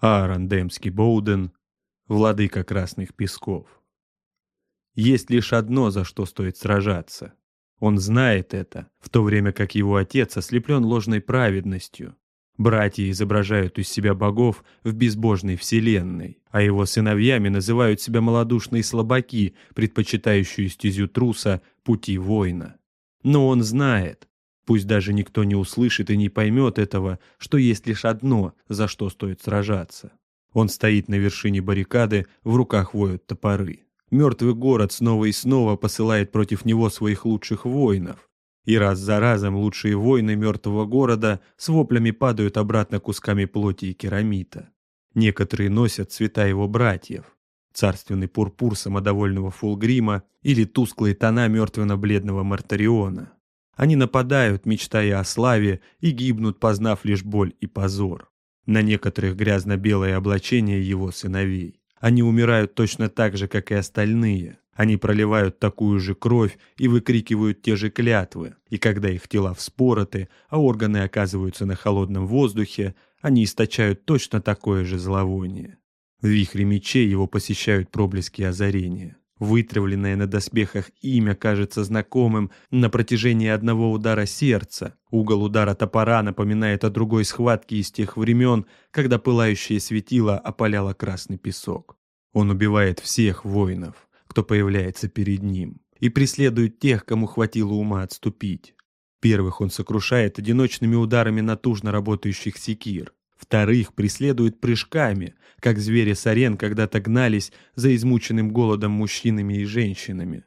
Аарон Демский Боуден, владыка Красных Песков. Есть лишь одно, за что стоит сражаться. Он знает это, в то время как его отец ослеплен ложной праведностью. Братья изображают из себя богов в безбожной вселенной, а его сыновьями называют себя малодушные слабаки, предпочитающие стезю труса пути воина. Но он знает, пусть даже никто не услышит и не поймет этого, что есть лишь одно, за что стоит сражаться. Он стоит на вершине баррикады, в руках воют топоры. Мертвый город снова и снова посылает против него своих лучших воинов. И раз за разом лучшие воины мертвого города с воплями падают обратно кусками плоти и керамита. Некоторые носят цвета его братьев. Царственный пурпур самодовольного Фулгрима или тусклые тона мертвенно-бледного Мартариона. Они нападают, мечтая о славе, и гибнут, познав лишь боль и позор. На некоторых грязно-белое облачение его сыновей. Они умирают точно так же, как и остальные. Они проливают такую же кровь и выкрикивают те же клятвы. И когда их тела вспороты, а органы оказываются на холодном воздухе, они источают точно такое же зловоние. В вихре мечей его посещают проблески озарения. Вытравленное на доспехах имя кажется знакомым на протяжении одного удара сердца. Угол удара топора напоминает о другой схватке из тех времен, когда пылающее светило опаляло красный песок. Он убивает всех воинов, кто появляется перед ним, и преследует тех, кому хватило ума отступить. Первых он сокрушает одиночными ударами натужно работающих секир. Вторых преследует прыжками, как звери с арен когда-то гнались за измученным голодом мужчинами и женщинами.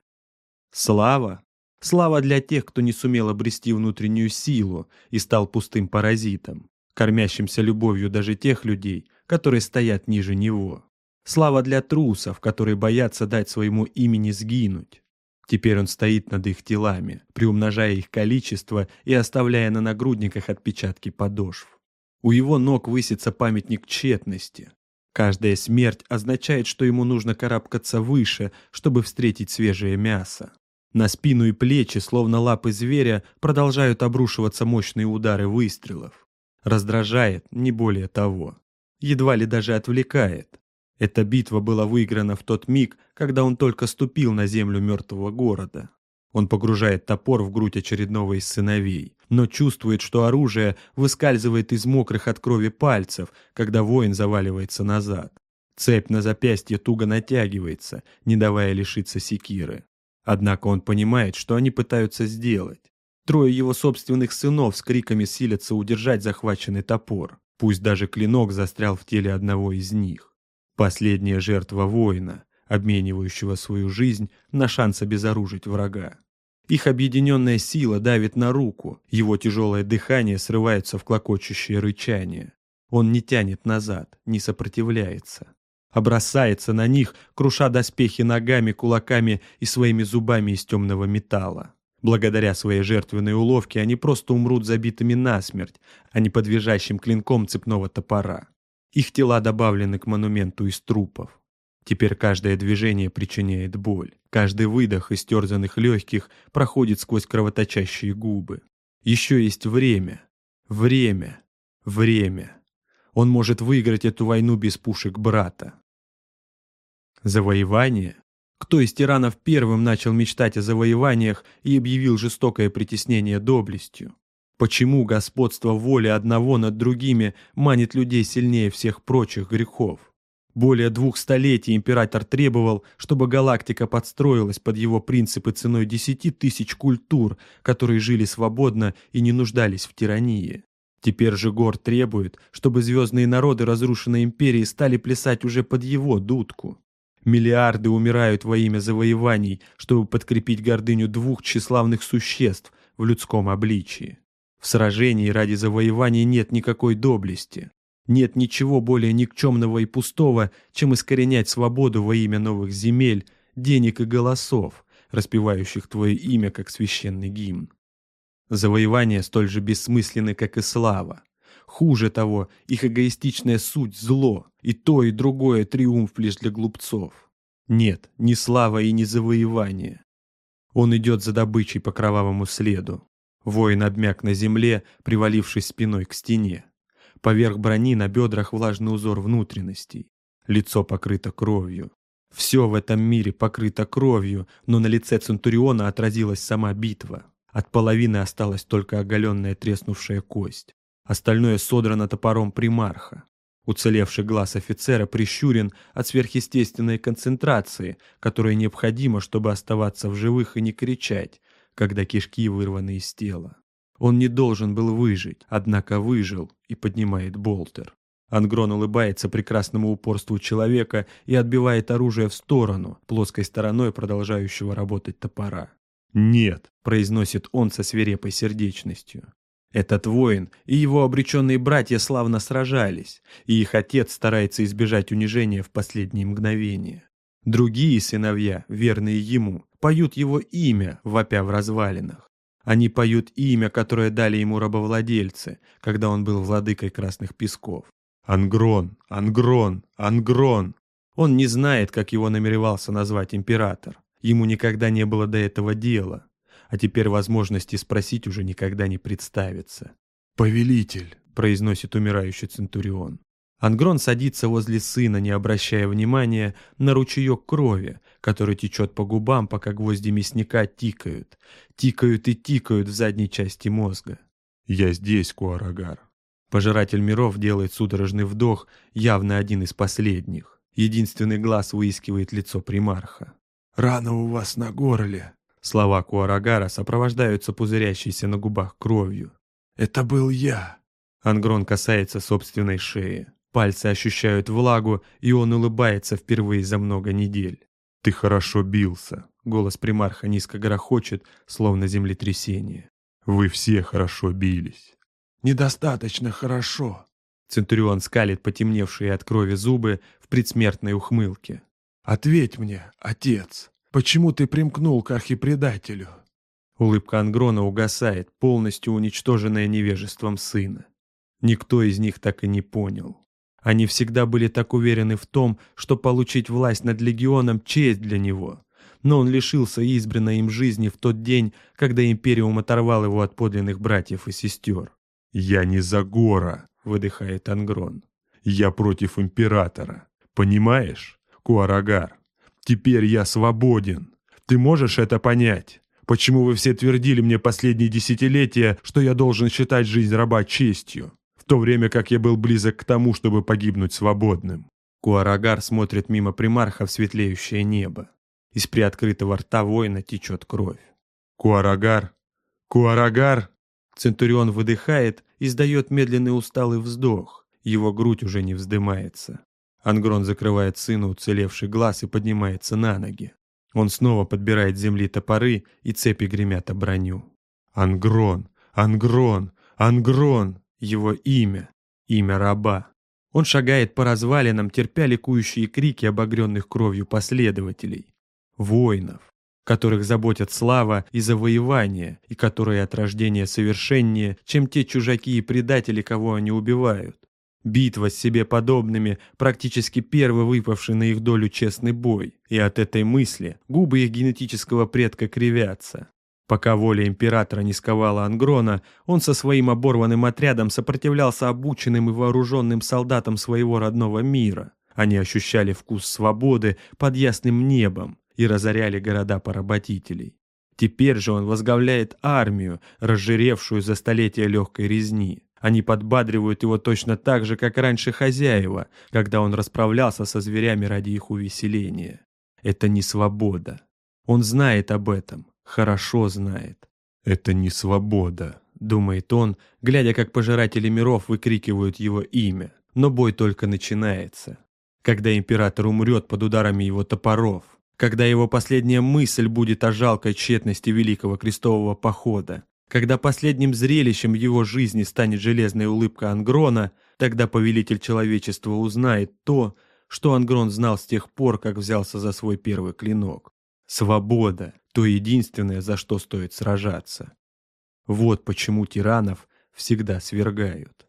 Слава? Слава для тех, кто не сумел обрести внутреннюю силу и стал пустым паразитом, кормящимся любовью даже тех людей, которые стоят ниже него. Слава для трусов, которые боятся дать своему имени сгинуть. Теперь он стоит над их телами, приумножая их количество и оставляя на нагрудниках отпечатки подошв. У его ног высится памятник тщетности. Каждая смерть означает, что ему нужно карабкаться выше, чтобы встретить свежее мясо. На спину и плечи, словно лапы зверя, продолжают обрушиваться мощные удары выстрелов. Раздражает, не более того. Едва ли даже отвлекает. Эта битва была выиграна в тот миг, когда он только ступил на землю мертвого города. Он погружает топор в грудь очередного из сыновей, но чувствует, что оружие выскальзывает из мокрых от крови пальцев, когда воин заваливается назад. Цепь на запястье туго натягивается, не давая лишиться секиры. Однако он понимает, что они пытаются сделать. Трое его собственных сынов с криками силятся удержать захваченный топор. Пусть даже клинок застрял в теле одного из них. Последняя жертва воина, обменивающего свою жизнь на шанс обезоружить врага. Их объединенная сила давит на руку, его тяжелое дыхание срывается в клокочущее рычание. Он не тянет назад, не сопротивляется. Обросается на них, круша доспехи ногами, кулаками и своими зубами из темного металла. Благодаря своей жертвенной уловке они просто умрут забитыми насмерть, а не под визжащим клинком цепного топора. Их тела добавлены к монументу из трупов. Теперь каждое движение причиняет боль. Каждый выдох из терзанных легких проходит сквозь кровоточащие губы. Еще есть время. Время. Время. Он может выиграть эту войну без пушек брата. Завоевание? Кто из тиранов первым начал мечтать о завоеваниях и объявил жестокое притеснение доблестью? Почему господство воли одного над другими манит людей сильнее всех прочих грехов? Более двух столетий император требовал, чтобы галактика подстроилась под его принципы ценой десяти тысяч культур, которые жили свободно и не нуждались в тирании. Теперь же Гор требует, чтобы звездные народы разрушенной империи стали плясать уже под его дудку. Миллиарды умирают во имя завоеваний, чтобы подкрепить гордыню двух тщеславных существ в людском обличии. В сражении ради завоевания нет никакой доблести. Нет ничего более никчемного и пустого, чем искоренять свободу во имя новых земель, денег и голосов, распевающих твое имя как священный гимн. Завоевания столь же бессмысленны, как и слава. Хуже того, их эгоистичная суть – зло, и то, и другое – триумф лишь для глупцов. Нет, ни слава и ни завоевание. Он идет за добычей по кровавому следу. Воин обмяк на земле, привалившись спиной к стене. Поверх брони на бедрах влажный узор внутренностей. Лицо покрыто кровью. Все в этом мире покрыто кровью, но на лице Центуриона отразилась сама битва. От половины осталась только оголенная треснувшая кость. Остальное содрано топором примарха. Уцелевший глаз офицера прищурен от сверхъестественной концентрации, которая необходима, чтобы оставаться в живых и не кричать, когда кишки вырваны из тела. Он не должен был выжить, однако выжил и поднимает болтер. Ангрон улыбается прекрасному упорству человека и отбивает оружие в сторону, плоской стороной продолжающего работать топора. «Нет», — произносит он со свирепой сердечностью. Этот воин и его обреченные братья славно сражались, и их отец старается избежать унижения в последние мгновения. Другие сыновья, верные ему, поют его имя, вопя в развалинах. Они поют имя, которое дали ему рабовладельцы, когда он был владыкой Красных Песков. Ангрон, Ангрон, Ангрон. Он не знает, как его намеревался назвать император. Ему никогда не было до этого дела. А теперь возможности спросить уже никогда не представится. «Повелитель», — произносит умирающий Центурион. Ангрон садится возле сына, не обращая внимания на ручеек крови, который течет по губам, пока гвозди мясника тикают. Тикают и тикают в задней части мозга. «Я здесь, Куарагар». Пожиратель миров делает судорожный вдох, явно один из последних. Единственный глаз выискивает лицо примарха. «Рана у вас на горле». Слова Куарагара сопровождаются пузырящейся на губах кровью. «Это был я». Ангрон касается собственной шеи. Пальцы ощущают влагу, и он улыбается впервые за много недель. «Ты хорошо бился», — голос примарха низко грохочет, словно землетрясение. «Вы все хорошо бились». «Недостаточно хорошо», — Центурион скалит потемневшие от крови зубы в предсмертной ухмылке. «Ответь мне, отец, почему ты примкнул к архипредателю?» Улыбка Ангрона угасает, полностью уничтоженная невежеством сына. Никто из них так и не понял. Они всегда были так уверены в том, что получить власть над легионом – честь для него. Но он лишился избранной им жизни в тот день, когда Империум оторвал его от подлинных братьев и сестер. «Я не за Гора», – выдыхает Ангрон. «Я против Императора. Понимаешь, Куарагар? Теперь я свободен. Ты можешь это понять? Почему вы все твердили мне последние десятилетия, что я должен считать жизнь раба честью?» То время как я был близок к тому, чтобы погибнуть свободным. Куарагар смотрит мимо примарха в светлеющее небо. Из приоткрытого рта воина течет кровь. Куарагар! Куарагар! Центурион выдыхает, издает медленный усталый вздох. Его грудь уже не вздымается. Ангрон закрывает сыну уцелевший глаз и поднимается на ноги. Он снова подбирает земли топоры, и цепи гремят о броню. «Ангрон! Ангрон! Ангрон!» Его имя, имя раба. Он шагает по развалинам, терпя ликующие крики обогренных кровью последователей, воинов, которых заботят слава и завоевание, и которые от рождения совершеннее, чем те чужаки и предатели, кого они убивают. Битва с себе подобными – практически первый выпавший на их долю честный бой, и от этой мысли губы их генетического предка кривятся. Пока воля императора не сковала Ангрона, он со своим оборванным отрядом сопротивлялся обученным и вооруженным солдатам своего родного мира. Они ощущали вкус свободы под ясным небом и разоряли города поработителей. Теперь же он возглавляет армию, разжиревшую за столетия легкой резни. Они подбадривают его точно так же, как раньше хозяева, когда он расправлялся со зверями ради их увеселения. Это не свобода. Он знает об этом хорошо знает. «Это не свобода», — думает он, глядя, как пожиратели миров выкрикивают его имя. Но бой только начинается. Когда император умрет под ударами его топоров, когда его последняя мысль будет о жалкой тщетности Великого Крестового Похода, когда последним зрелищем его жизни станет железная улыбка Ангрона, тогда повелитель человечества узнает то, что Ангрон знал с тех пор, как взялся за свой первый клинок. Свобода – то единственное, за что стоит сражаться. Вот почему тиранов всегда свергают.